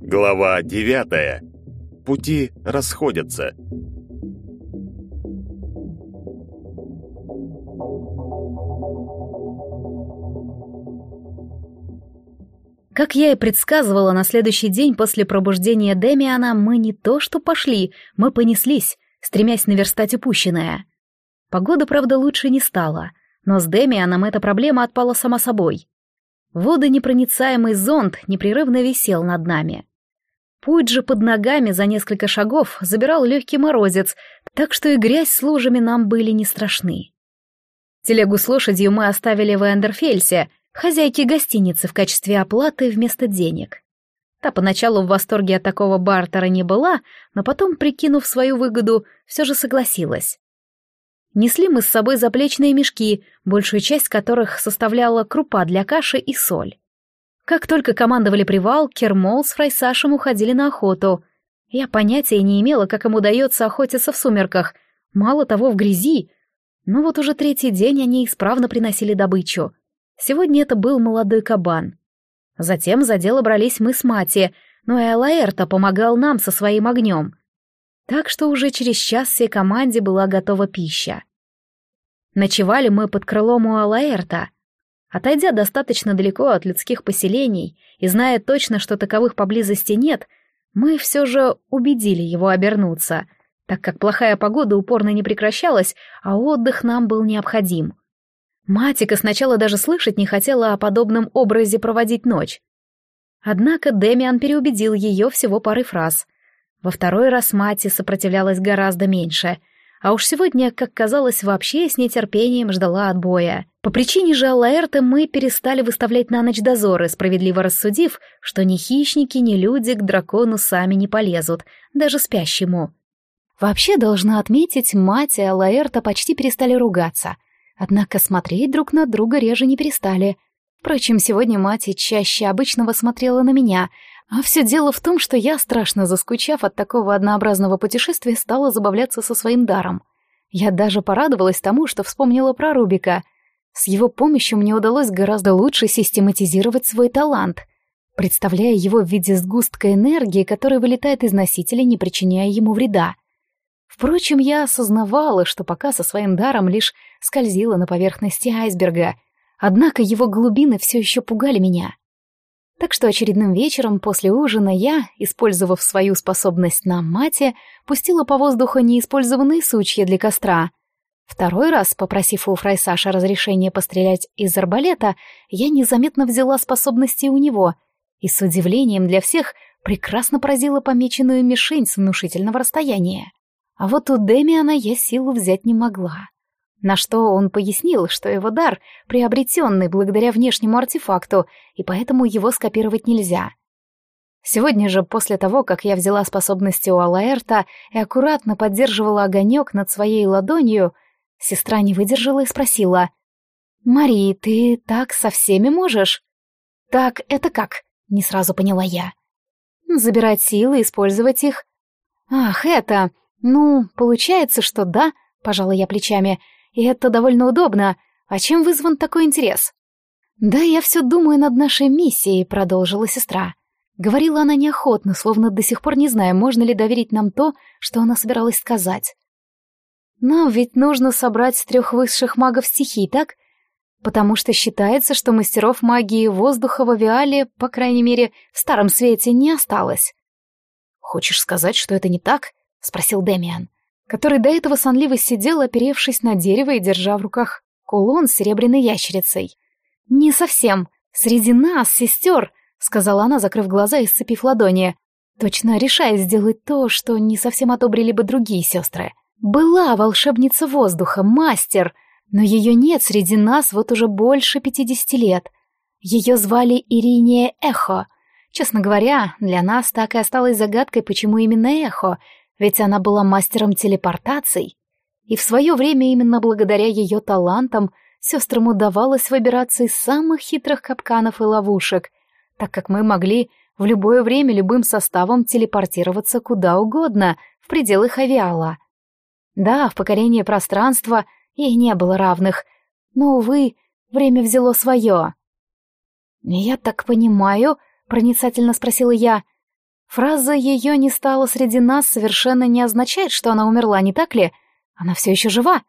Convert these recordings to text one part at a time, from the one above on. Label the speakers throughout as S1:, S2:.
S1: Глава девятая. Пути расходятся.
S2: Как я и предсказывала, на следующий день после пробуждения Демиана мы не то что пошли, мы понеслись, стремясь наверстать упущенное. Погода, правда, лучше не стала, но с Демианом эта проблема отпала сама собой. Водонепроницаемый зонт непрерывно висел над нами. Путь же под ногами за несколько шагов забирал легкий морозец, так что и грязь с лужами нам были не страшны. Телегу с лошадью мы оставили в Эндерфельсе — хозяйки гостиницы в качестве оплаты вместо денег. Та поначалу в восторге от такого бартера не была, но потом, прикинув свою выгоду, все же согласилась. Несли мы с собой заплечные мешки, большую часть которых составляла крупа для каши и соль. Как только командовали привал, Кермол с Фрайсашем уходили на охоту. Я понятия не имела, как им удается охотиться в сумерках, мало того, в грязи. Но вот уже третий день они исправно приносили добычу — Сегодня это был молодой кабан. Затем за дело брались мы с Мати, но и Алаэрта помогал нам со своим огнем. Так что уже через час всей команде была готова пища. Ночевали мы под крылом у Алаэрта. Отойдя достаточно далеко от людских поселений и зная точно, что таковых поблизости нет, мы все же убедили его обернуться, так как плохая погода упорно не прекращалась, а отдых нам был необходим. Матика сначала даже слышать не хотела о подобном образе проводить ночь. Однако Демиан переубедил ее всего парой фраз. Во второй раз Мати сопротивлялась гораздо меньше, а уж сегодня, как казалось, вообще с нетерпением ждала отбоя. По причине же Аллаэрта мы перестали выставлять на ночь дозоры, справедливо рассудив, что ни хищники, ни люди к дракону сами не полезут, даже спящему. Вообще, должна отметить, мать и Аллаэрта почти перестали ругаться — Однако смотреть друг на друга реже не перестали. Впрочем, сегодня мать чаще обычного смотрела на меня, а все дело в том, что я, страшно заскучав от такого однообразного путешествия, стала забавляться со своим даром. Я даже порадовалась тому, что вспомнила про Рубика. С его помощью мне удалось гораздо лучше систематизировать свой талант, представляя его в виде сгустка энергии, который вылетает из носителя, не причиняя ему вреда. Впрочем, я осознавала, что пока со своим даром лишь скользила на поверхности айсберга, однако его глубины все еще пугали меня. Так что очередным вечером после ужина я, использовав свою способность на мате, пустила по воздуху неиспользованные сучья для костра. Второй раз, попросив у Фрайсаша разрешения пострелять из арбалета, я незаметно взяла способности у него и с удивлением для всех прекрасно поразила помеченную мишень с внушительного расстояния. А вот у Демиана я силу взять не могла. На что он пояснил, что его дар приобретенный благодаря внешнему артефакту, и поэтому его скопировать нельзя. Сегодня же, после того, как я взяла способности у Алаэрта и аккуратно поддерживала огонек над своей ладонью, сестра не выдержала и спросила. «Мари, ты так со всеми можешь?» «Так, это как?» — не сразу поняла я. «Забирать силы, использовать их?» «Ах, это...» «Ну, получается, что да», — пожала я плечами, — «и это довольно удобно. А чем вызван такой интерес?» «Да я все думаю над нашей миссией», — продолжила сестра. Говорила она неохотно, словно до сих пор не зная, можно ли доверить нам то, что она собиралась сказать. «Нам ведь нужно собрать трех высших магов стихий, так? Потому что считается, что мастеров магии воздуха в авиале, по крайней мере, в Старом Свете не осталось». «Хочешь сказать, что это не так?» — спросил Демиан, который до этого сонливо сидел, оперевшись на дерево и держа в руках кулон с серебряной ящерицей. «Не совсем. Среди нас, сестер», — сказала она, закрыв глаза и сцепив ладони, точно решая сделать то, что не совсем одобрили бы другие сестры. «Была волшебница воздуха, мастер, но ее нет среди нас вот уже больше пятидесяти лет. Ее звали Ириния Эхо. Честно говоря, для нас так и осталось загадкой, почему именно Эхо, ведь она была мастером телепортаций, и в свое время именно благодаря ее талантам сестрам удавалось выбираться из самых хитрых капканов и ловушек, так как мы могли в любое время любым составом телепортироваться куда угодно в пределах авиала. Да, в покорение пространства ей не было равных. Но, увы, время взяло свое. «Я так понимаю», — проницательно спросила я, — «фраза «ее не стало среди нас» совершенно не означает, что она умерла, не так ли? Она все еще жива?»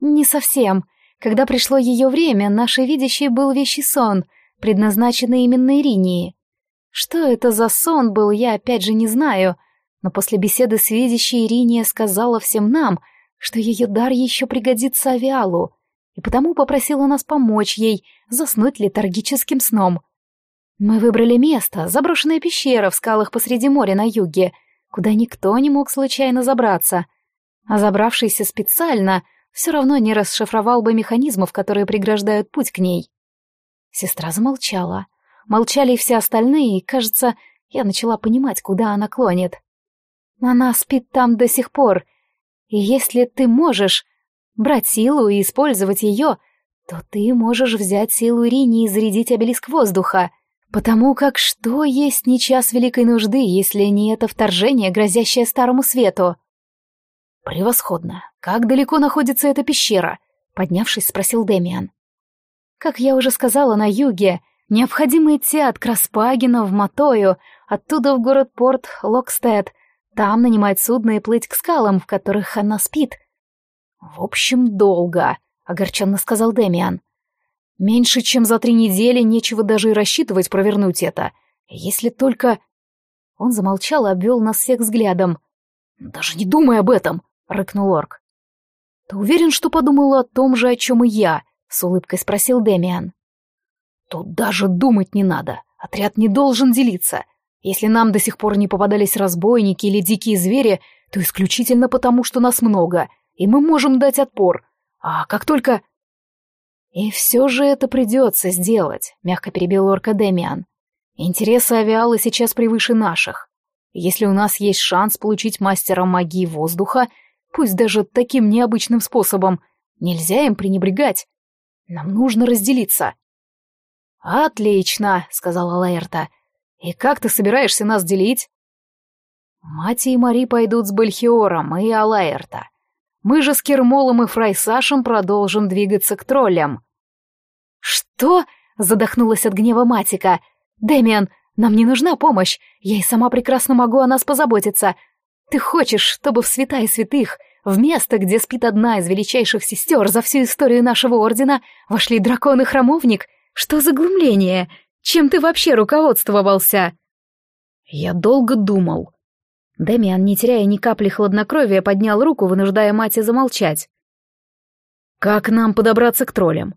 S2: «Не совсем. Когда пришло ее время, нашей видящей был вещий сон, предназначенный именно Иринии. Что это за сон был, я опять же не знаю, но после беседы с видящей Ириния сказала всем нам, что ее дар еще пригодится Авиалу, и потому попросила нас помочь ей заснуть летаргическим сном. Мы выбрали место, заброшенная пещера в скалах посреди моря на юге, куда никто не мог случайно забраться. А забравшийся специально все равно не расшифровал бы механизмов, которые преграждают путь к ней. Сестра замолчала. Молчали и все остальные, и, кажется, я начала понимать, куда она клонит. Она спит там до сих пор, и если ты можешь брать силу и использовать ее, то ты можешь взять силу Рини и зарядить обелиск воздуха, потому как что есть не час великой нужды, если не это вторжение, грозящее старому свету? «Превосходно! Как далеко находится эта пещера?» — поднявшись, спросил Демиан. «Как я уже сказала, на юге. Необходимо идти от Краспагина в Матою, оттуда в город-порт Локстед, там нанимать судно и плыть к скалам, в которых она спит». «В общем, долго», — огорченно сказал Демиан. «Меньше чем за три недели нечего даже и рассчитывать провернуть это. Если только...» Он замолчал и обвел нас всех взглядом. «Даже не думай об этом!» — рыкнул орк. «Ты уверен, что подумала о том же, о чем и я?» — с улыбкой спросил Демиан. «Тут даже думать не надо. Отряд не должен делиться. Если нам до сих пор не попадались разбойники или дикие звери, то исключительно потому, что нас много, и мы можем дать отпор. А как только...» «И все же это придется сделать», — мягко перебил орка Демиан. «Интересы авиалы сейчас превыше наших. Если у нас есть шанс получить мастера магии воздуха, пусть даже таким необычным способом, нельзя им пренебрегать. Нам нужно разделиться. «Отлично», — сказала Лаэрта. «И как ты собираешься нас делить?» «Мати и Мари пойдут с Бальхиором и Алаэрта. Мы же с Кермолом и Фрайсашем продолжим двигаться к троллям». «Что?» — задохнулась от гнева Матика. «Дэмиан, нам не нужна помощь, я и сама прекрасно могу о нас позаботиться. Ты хочешь, чтобы в святая святых, в место, где спит одна из величайших сестер за всю историю нашего ордена, вошли дракон и храмовник? Что за глумление? Чем ты вообще руководствовался?» Я долго думал. Демиан, не теряя ни капли хладнокровия, поднял руку, вынуждая мать замолчать. «Как нам подобраться к троллям?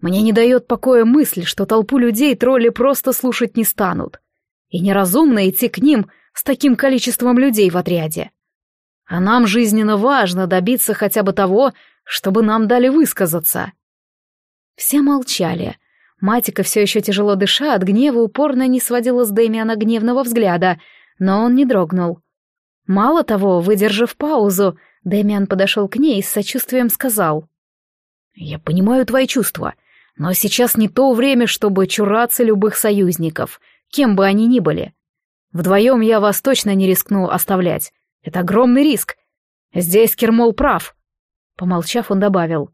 S2: Мне не дает покоя мысль, что толпу людей тролли просто слушать не станут. И неразумно идти к ним с таким количеством людей в отряде. А нам жизненно важно добиться хотя бы того, чтобы нам дали высказаться. Все молчали. Матика, все еще тяжело дыша, от гнева упорно не сводила с Дэмиана гневного взгляда, но он не дрогнул. Мало того, выдержав паузу, Дэмиан подошел к ней и с сочувствием сказал. «Я понимаю твои чувства, но сейчас не то время, чтобы чураться любых союзников, кем бы они ни были. Вдвоем я вас точно не рискну оставлять. Это огромный риск. Здесь Кермол прав. Помолчав, он добавил.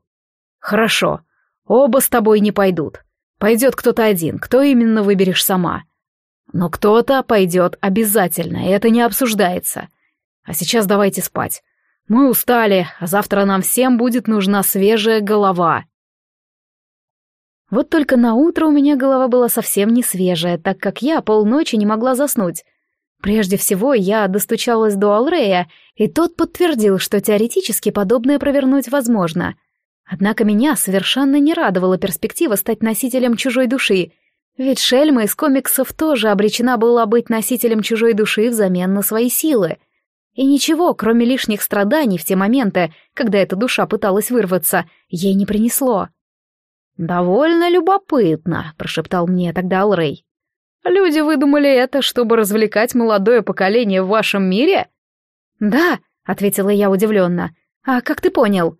S2: Хорошо, оба с тобой не пойдут. Пойдет кто-то один, кто именно выберешь сама. Но кто-то пойдет обязательно, и это не обсуждается. А сейчас давайте спать. Мы устали, а завтра нам всем будет нужна свежая голова. Вот только на утро у меня голова была совсем не свежая, так как я полночи не могла заснуть. Прежде всего, я достучалась до Алрея, и тот подтвердил, что теоретически подобное провернуть возможно. Однако меня совершенно не радовала перспектива стать носителем чужой души, ведь Шельма из комиксов тоже обречена была быть носителем чужой души взамен на свои силы. И ничего, кроме лишних страданий в те моменты, когда эта душа пыталась вырваться, ей не принесло. «Довольно любопытно», — прошептал мне тогда Алрей. «Люди выдумали это, чтобы развлекать молодое поколение в вашем мире?» «Да», — ответила я удивленно. «А как ты понял?»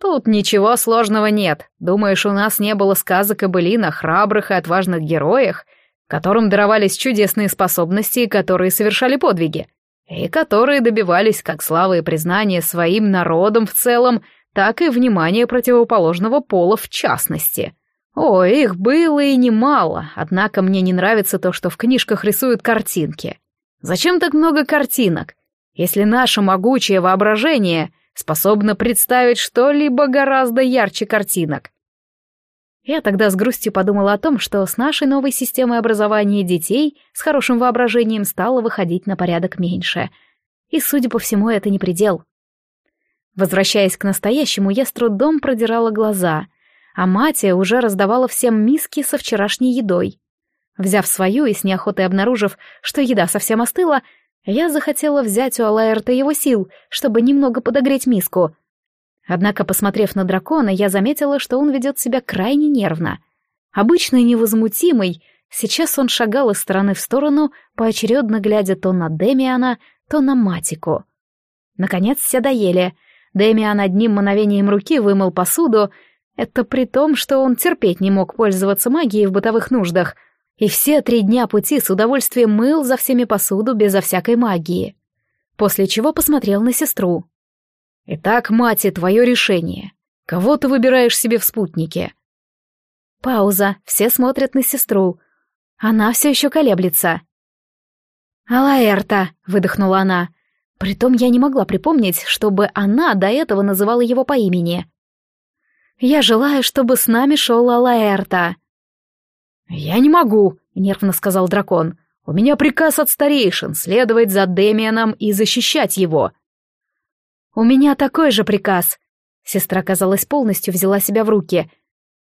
S2: «Тут ничего сложного нет. Думаешь, у нас не было сказок о былинах, храбрых и отважных героях, которым даровались чудесные способности и которые совершали подвиги, и которые добивались как славы и признания своим народом в целом, так и внимание противоположного пола в частности. О, их было и немало, однако мне не нравится то, что в книжках рисуют картинки. Зачем так много картинок, если наше могучее воображение способно представить что-либо гораздо ярче картинок? Я тогда с грустью подумала о том, что с нашей новой системой образования детей с хорошим воображением стало выходить на порядок меньше. И, судя по всему, это не предел. Возвращаясь к настоящему, я с трудом продирала глаза, а Матия уже раздавала всем миски со вчерашней едой. Взяв свою и с неохотой обнаружив, что еда совсем остыла, я захотела взять у Алаэрта его сил, чтобы немного подогреть миску. Однако, посмотрев на дракона, я заметила, что он ведет себя крайне нервно. Обычный невозмутимый, сейчас он шагал из стороны в сторону, поочередно глядя то на Демиана, то на Матику. Наконец все доели — Дэмиан одним мановением руки вымыл посуду, это при том, что он терпеть не мог пользоваться магией в бытовых нуждах, и все три дня пути с удовольствием мыл за всеми посуду безо всякой магии. После чего посмотрел на сестру. «Итак, мать, твое решение. Кого ты выбираешь себе в спутнике?» Пауза, все смотрят на сестру. Она все еще колеблется. «Алаэрта», — выдохнула она, Притом я не могла припомнить, чтобы она до этого называла его по имени. «Я желаю, чтобы с нами шел Алаэрта». «Я не могу», — нервно сказал дракон. «У меня приказ от старейшин следовать за Демианом и защищать его». «У меня такой же приказ». Сестра, казалось, полностью взяла себя в руки.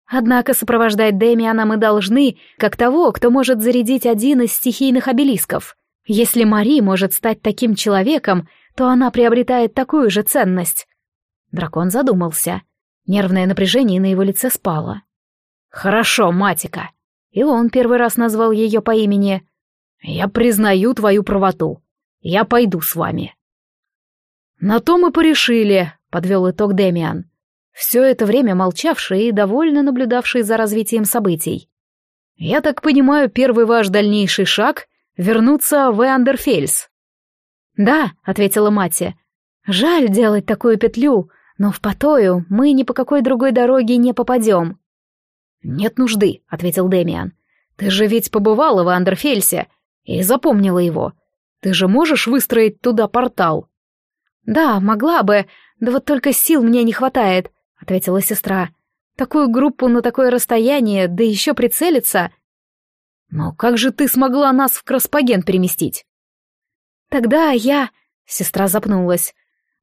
S2: «Однако сопровождать Демиана мы должны, как того, кто может зарядить один из стихийных обелисков». Если Мари может стать таким человеком, то она приобретает такую же ценность. Дракон задумался. Нервное напряжение на его лице спало. «Хорошо, Матика». И он первый раз назвал ее по имени. «Я признаю твою правоту. Я пойду с вами». «На то мы порешили», — подвел итог Демиан. Все это время молчавший и довольно наблюдавший за развитием событий. «Я так понимаю, первый ваш дальнейший шаг вернуться в Эандерфельс?» «Да», — ответила Мати. «Жаль делать такую петлю, но в Патою мы ни по какой другой дороге не попадем». «Нет нужды», — ответил Демиан. «Ты же ведь побывала в Андерфельсе и запомнила его. Ты же можешь выстроить туда портал?» «Да, могла бы, да вот только сил мне не хватает», — ответила сестра. «Такую группу на такое расстояние, да еще прицелиться...» «Но как же ты смогла нас в Краспаген переместить?» «Тогда я...» — сестра запнулась.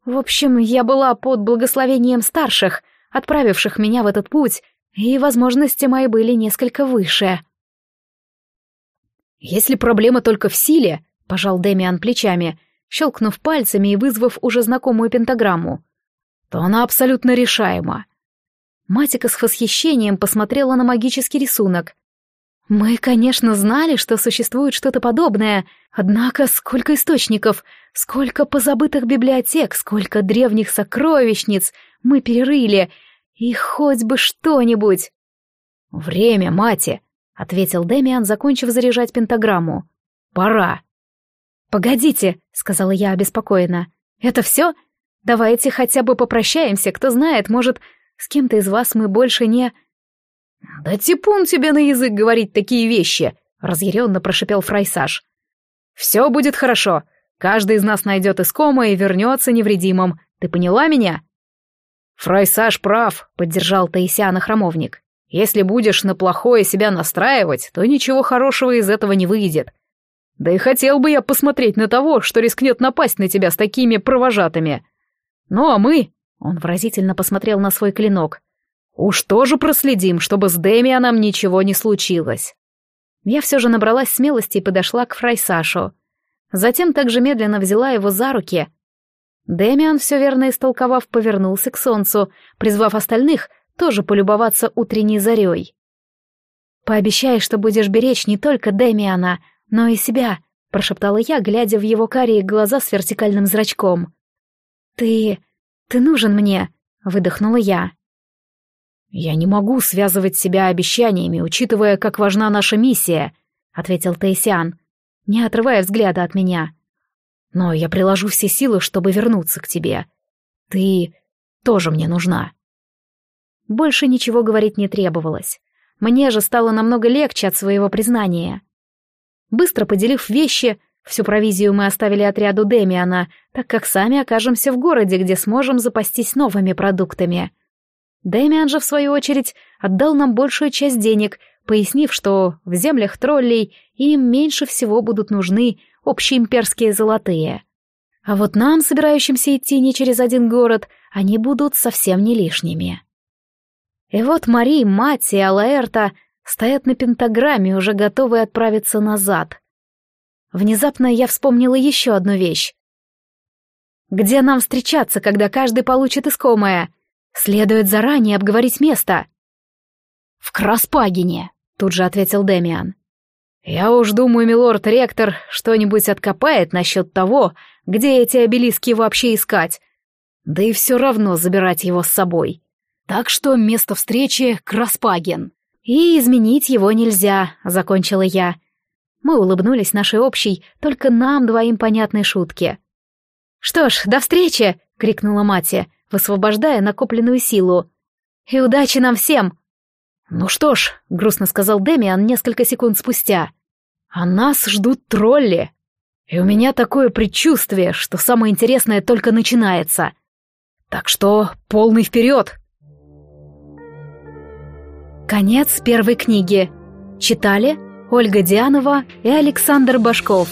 S2: «В общем, я была под благословением старших, отправивших меня в этот путь, и возможности мои были несколько выше». «Если проблема только в силе», — пожал Демиан плечами, щелкнув пальцами и вызвав уже знакомую пентаграмму, то она абсолютно решаема. Матика с восхищением посмотрела на магический рисунок. Мы, конечно, знали, что существует что-то подобное, однако сколько источников, сколько позабытых библиотек, сколько древних сокровищниц мы перерыли, и хоть бы что-нибудь. «Время, мати!» — ответил Демиан, закончив заряжать пентаграмму. «Пора!» «Погодите!» — сказала я обеспокоенно. «Это все? Давайте хотя бы попрощаемся, кто знает, может, с кем-то из вас мы больше не...» «Да типун тебе на язык говорить такие вещи!» — разъяренно прошипел Фрайсаж. «Все будет хорошо. Каждый из нас найдет искома и вернется невредимым. Ты поняла меня?» «Фрайсаж прав», — поддержал Таисиана храмовник. «Если будешь на плохое себя настраивать, то ничего хорошего из этого не выйдет. Да и хотел бы я посмотреть на того, что рискнет напасть на тебя с такими провожатыми. Ну а мы...» — он выразительно посмотрел на свой клинок. Уж тоже проследим, чтобы с Демианом ничего не случилось. Я все же набралась смелости и подошла к Фрайсашу. Затем также медленно взяла его за руки. Демиан, все верно истолковав, повернулся к солнцу, призвав остальных тоже полюбоваться утренней зарей. «Пообещай, что будешь беречь не только Демиана, но и себя», — прошептала я, глядя в его карие глаза с вертикальным зрачком. «Ты... ты нужен мне», — выдохнула я. «Я не могу связывать себя обещаниями, учитывая, как важна наша миссия», — ответил Таисиан, не отрывая взгляда от меня. «Но я приложу все силы, чтобы вернуться к тебе. Ты... тоже мне нужна. Больше ничего говорить не требовалось. Мне же стало намного легче от своего признания. Быстро поделив вещи, всю провизию мы оставили отряду Демиана, так как сами окажемся в городе, где сможем запастись новыми продуктами. Демиан же, в свою очередь, отдал нам большую часть денег, пояснив, что в землях троллей им меньше всего будут нужны общеимперские золотые. А вот нам, собирающимся идти не через один город, они будут совсем не лишними. И вот Мари, мать и Алаэрта стоят на пентаграмме, уже готовые отправиться назад. Внезапно я вспомнила еще одну вещь. «Где нам встречаться, когда каждый получит искомое?» Следует заранее обговорить место. В Краспагине, тут же ответил Демиан. Я уж думаю, милорд-ректор что-нибудь откопает насчет того, где эти обелиски вообще искать. Да и все равно забирать его с собой. Так что место встречи — Краспаген. И изменить его нельзя, закончила я. Мы улыбнулись нашей общей, только нам двоим понятной шутке. «Что ж, до встречи!» — крикнула Мати высвобождая накопленную силу. «И удачи нам всем!» «Ну что ж», — грустно сказал Демиан несколько секунд спустя, «а нас ждут тролли. И у меня такое предчувствие, что самое интересное только начинается. Так что полный вперед!» Конец первой книги. Читали Ольга Дианова и Александр Башков.